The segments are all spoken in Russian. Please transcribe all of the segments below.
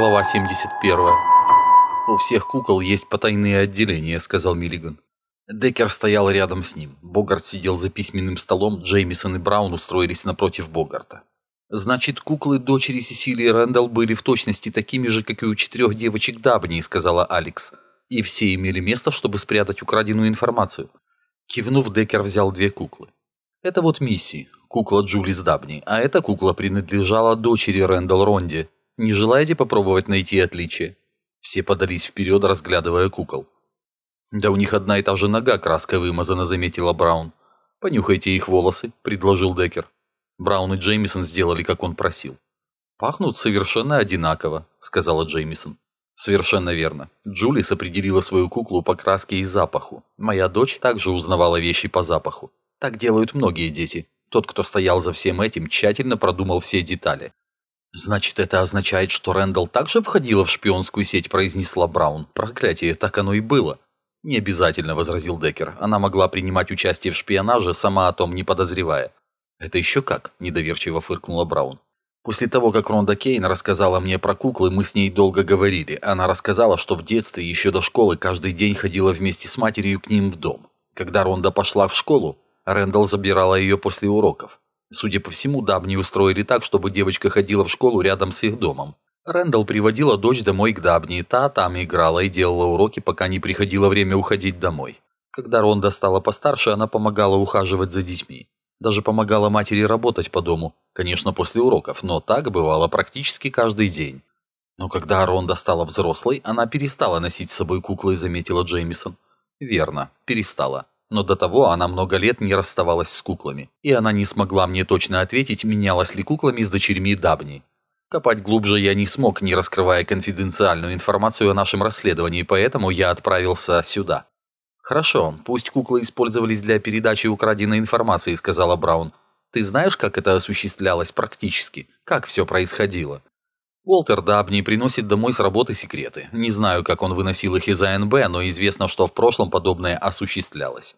Глава 71. «У всех кукол есть потайные отделения», — сказал Миллиган. Деккер стоял рядом с ним. Богарт сидел за письменным столом, Джеймисон и Браун устроились напротив Богарта. «Значит, куклы дочери Сесилии Рэндалл были в точности такими же, как и у четырех девочек Дабни», — сказала Алекс. «И все имели место, чтобы спрятать украденную информацию». Кивнув, Деккер взял две куклы. «Это вот Мисси, кукла Джулис Дабни, а эта кукла принадлежала дочери Рэндалл Ронди, не желаете попробовать найти отличие?» Все подались вперед, разглядывая кукол. «Да у них одна и та же нога краской вымазана», — заметила Браун. «Понюхайте их волосы», — предложил Деккер. Браун и Джеймисон сделали, как он просил. «Пахнут совершенно одинаково», — сказала Джеймисон. «Совершенно верно. Джулис определила свою куклу по краске и запаху. Моя дочь также узнавала вещи по запаху. Так делают многие дети. Тот, кто стоял за всем этим, тщательно продумал все детали. «Значит, это означает, что Рэндалл также входила в шпионскую сеть», – произнесла Браун. «Проклятие, так оно и было». «Не обязательно», – возразил Деккер. «Она могла принимать участие в шпионаже, сама о том не подозревая». «Это еще как?» – недоверчиво фыркнула Браун. «После того, как Ронда Кейн рассказала мне про куклы, мы с ней долго говорили. Она рассказала, что в детстве, еще до школы, каждый день ходила вместе с матерью к ним в дом. Когда Ронда пошла в школу, Рэндалл забирала ее после уроков. Судя по всему, Дабни устроили так, чтобы девочка ходила в школу рядом с их домом. Рэндалл приводила дочь домой к Дабни, та там играла и делала уроки, пока не приходило время уходить домой. Когда Ронда стала постарше, она помогала ухаживать за детьми. Даже помогала матери работать по дому, конечно, после уроков, но так бывало практически каждый день. Но когда Ронда стала взрослой, она перестала носить с собой куклы, заметила Джеймисон. Верно, перестала. Но до того она много лет не расставалась с куклами, и она не смогла мне точно ответить, менялась ли куклами с дочерьми Дабни. Копать глубже я не смог, не раскрывая конфиденциальную информацию о нашем расследовании, поэтому я отправился сюда. «Хорошо, пусть куклы использовались для передачи украденной информации», — сказала Браун. «Ты знаешь, как это осуществлялось практически? Как все происходило?» Уолтер Дабни приносит домой с работы секреты. Не знаю, как он выносил их из АНБ, но известно, что в прошлом подобное осуществлялось.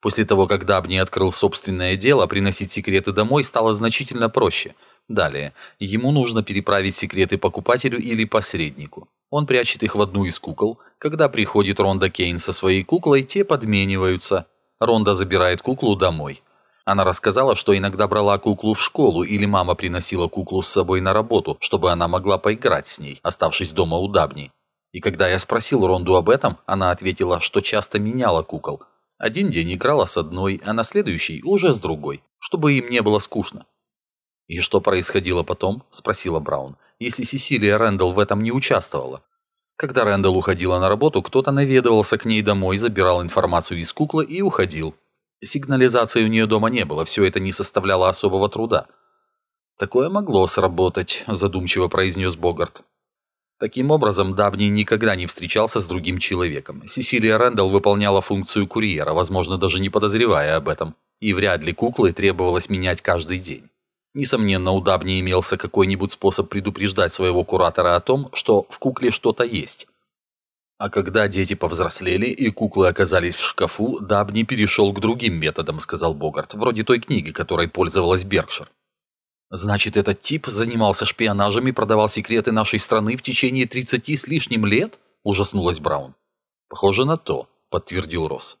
После того, как Дабни открыл собственное дело, приносить секреты домой стало значительно проще. Далее, ему нужно переправить секреты покупателю или посреднику. Он прячет их в одну из кукол. Когда приходит Ронда Кейн со своей куклой, те подмениваются. Ронда забирает куклу домой. Она рассказала, что иногда брала куклу в школу или мама приносила куклу с собой на работу, чтобы она могла поиграть с ней, оставшись дома у Дабни. И когда я спросил Ронду об этом, она ответила, что часто меняла кукол. Один день играла с одной, а на следующий уже с другой, чтобы им не было скучно. «И что происходило потом?» – спросила Браун, если Сесилия Рэндалл в этом не участвовала. Когда Рэндалл уходила на работу, кто-то наведывался к ней домой, забирал информацию из куклы и уходил. Сигнализации у нее дома не было, все это не составляло особого труда. «Такое могло сработать», – задумчиво произнес Богарт. Таким образом, Дабни никогда не встречался с другим человеком. Сесилия Рэндалл выполняла функцию курьера, возможно, даже не подозревая об этом. И вряд ли куклы требовалось менять каждый день. Несомненно, у Дабни имелся какой-нибудь способ предупреждать своего куратора о том, что в кукле что-то есть. А когда дети повзрослели и куклы оказались в шкафу, Дабни перешел к другим методам, сказал Богарт, вроде той книги, которой пользовалась Беркшир. Значит, этот тип занимался шпионажем и продавал секреты нашей страны в течение 30 с лишним лет? Ужаснулась Браун. Похоже на то, подтвердил Росс.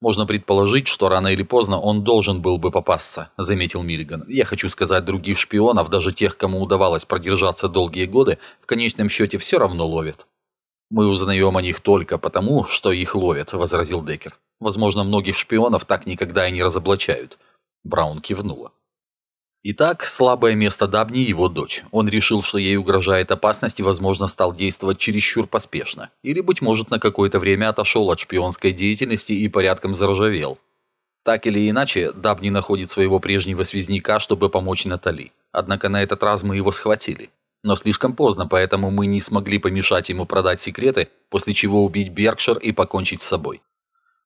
Можно предположить, что рано или поздно он должен был бы попасться, заметил Миллиган. Я хочу сказать, других шпионов, даже тех, кому удавалось продержаться долгие годы, в конечном счете все равно ловят. «Мы узнаем о них только потому, что их ловят», — возразил Деккер. «Возможно, многих шпионов так никогда и не разоблачают». Браун кивнула. Итак, слабое место Дабни – его дочь. Он решил, что ей угрожает опасность и, возможно, стал действовать чересчур поспешно. Или, быть может, на какое-то время отошел от шпионской деятельности и порядком заржавел. Так или иначе, Дабни находит своего прежнего связняка, чтобы помочь Натали. Однако на этот раз мы его схватили. Но слишком поздно, поэтому мы не смогли помешать ему продать секреты, после чего убить Беркшир и покончить с собой.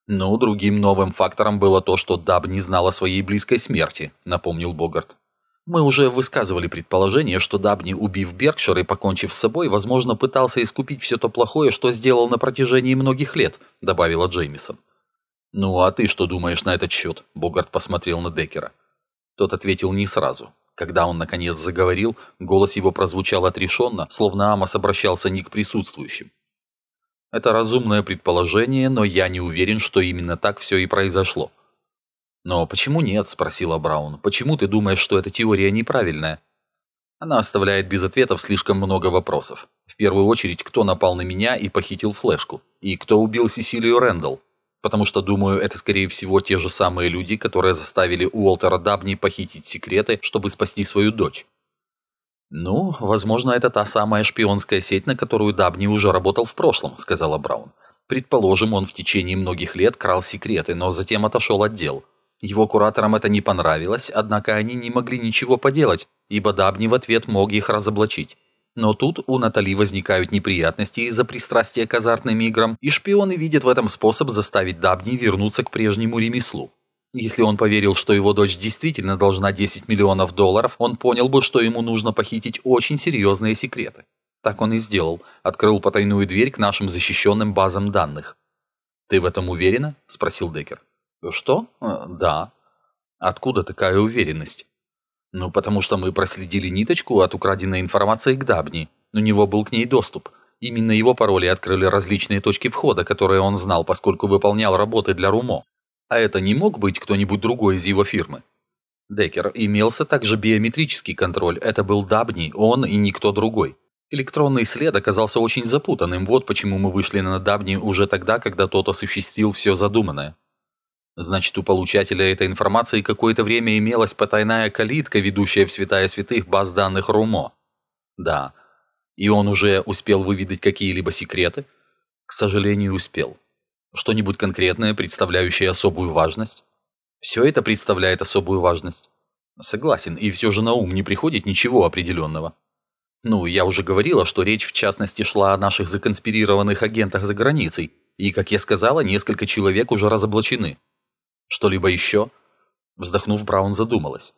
Но другим новым фактором было то, что Даб не знал о своей близкой смерти, напомнил Богарт. Мы уже высказывали предположение, что Дабни, убив Беркшир и покончив с собой, возможно, пытался искупить все то плохое, что сделал на протяжении многих лет, добавила Джеймисон. «Ну, а ты что думаешь на этот счет?» Богарт посмотрел на Деккера. Тот ответил не сразу. Когда он наконец заговорил, голос его прозвучал отрешенно, словно Амос обращался не к присутствующим. Это разумное предположение, но я не уверен, что именно так все и произошло. «Но почему нет?» – спросила Браун. «Почему ты думаешь, что эта теория неправильная?» Она оставляет без ответов слишком много вопросов. В первую очередь, кто напал на меня и похитил флешку? И кто убил Сесилию Рэндалл? Потому что, думаю, это скорее всего те же самые люди, которые заставили Уолтера Дабни похитить секреты, чтобы спасти свою дочь. «Ну, возможно, это та самая шпионская сеть, на которую Дабни уже работал в прошлом», — сказала Браун. «Предположим, он в течение многих лет крал секреты, но затем отошел от дел. Его кураторам это не понравилось, однако они не могли ничего поделать, ибо Дабни в ответ мог их разоблачить. Но тут у Натали возникают неприятности из-за пристрастия к азартным играм, и шпионы видят в этом способ заставить Дабни вернуться к прежнему ремеслу. Если он поверил, что его дочь действительно должна 10 миллионов долларов, он понял бы, что ему нужно похитить очень серьезные секреты. Так он и сделал, открыл потайную дверь к нашим защищенным базам данных. «Ты в этом уверена?» – спросил Деккер. «Что? «Э, да». «Откуда такая уверенность?» Ну, потому что мы проследили ниточку от украденной информации к Дабни. У него был к ней доступ. Именно его пароли открыли различные точки входа, которые он знал, поскольку выполнял работы для Румо. А это не мог быть кто-нибудь другой из его фирмы. Деккер имелся также биометрический контроль. Это был Дабни, он и никто другой. Электронный след оказался очень запутанным, вот почему мы вышли на Дабни уже тогда, когда тот осуществил все задуманное. Значит, у получателя этой информации какое-то время имелась потайная калитка, ведущая в святая святых баз данных РУМО. Да. И он уже успел выведать какие-либо секреты? К сожалению, успел. Что-нибудь конкретное, представляющее особую важность? Все это представляет особую важность. Согласен, и все же на ум не приходит ничего определенного. Ну, я уже говорила, что речь в частности шла о наших законспирированных агентах за границей, и, как я сказала, несколько человек уже разоблачены. Что-либо еще? Вздохнув, Браун задумалась.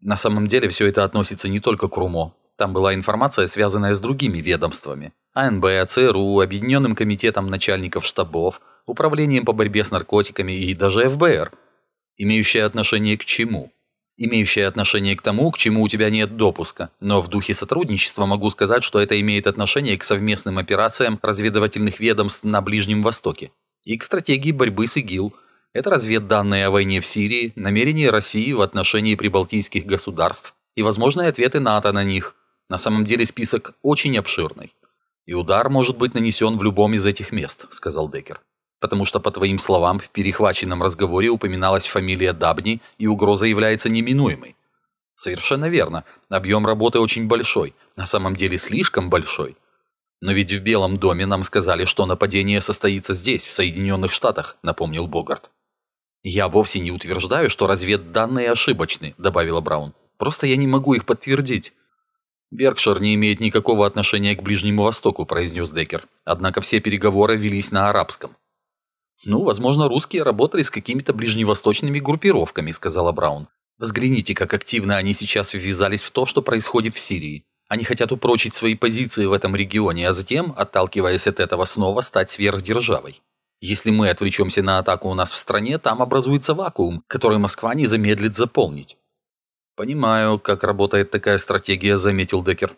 На самом деле все это относится не только к РУМО. Там была информация, связанная с другими ведомствами. АНБ, ЦРУ, Объединенным комитетом начальников штабов, Управлением по борьбе с наркотиками и даже ФБР. Имеющая отношение к чему? Имеющая отношение к тому, к чему у тебя нет допуска. Но в духе сотрудничества могу сказать, что это имеет отношение к совместным операциям разведывательных ведомств на Ближнем Востоке и к стратегии борьбы с ИГИЛ – это разведданные о войне в Сирии, намерения России в отношении прибалтийских государств и возможные ответы НАТО на них. На самом деле список очень обширный. «И удар может быть нанесен в любом из этих мест», — сказал Деккер. «Потому что, по твоим словам, в перехваченном разговоре упоминалась фамилия Дабни, и угроза является неминуемой». «Совершенно верно. Объем работы очень большой. На самом деле слишком большой. Но ведь в Белом доме нам сказали, что нападение состоится здесь, в Соединенных Штатах», — напомнил Богарт. «Я вовсе не утверждаю, что разведданные ошибочны», — добавила Браун. «Просто я не могу их подтвердить». «Беркшир не имеет никакого отношения к Ближнему Востоку», — произнес Деккер. «Однако все переговоры велись на арабском». «Ну, возможно, русские работали с какими-то ближневосточными группировками», — сказала Браун. «Взгляните, как активно они сейчас ввязались в то, что происходит в Сирии. Они хотят упрочить свои позиции в этом регионе, а затем, отталкиваясь от этого, снова стать сверхдержавой. Если мы отвлечемся на атаку у нас в стране, там образуется вакуум, который Москва не замедлит заполнить. «Понимаю, как работает такая стратегия», — заметил Деккер.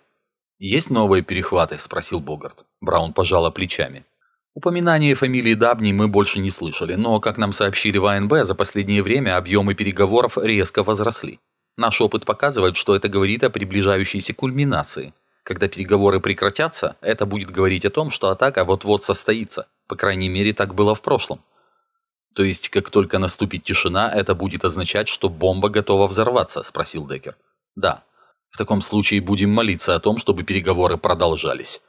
«Есть новые перехваты?» — спросил Богарт. Браун пожала плечами. Упоминание фамилии Дабни мы больше не слышали, но, как нам сообщили в АНБ, за последнее время объемы переговоров резко возросли. Наш опыт показывает, что это говорит о приближающейся кульминации. Когда переговоры прекратятся, это будет говорить о том, что атака вот-вот состоится, по крайней мере, так было в прошлом. То есть, как только наступит тишина, это будет означать, что бомба готова взорваться, спросил Деккер. Да. В таком случае будем молиться о том, чтобы переговоры продолжались.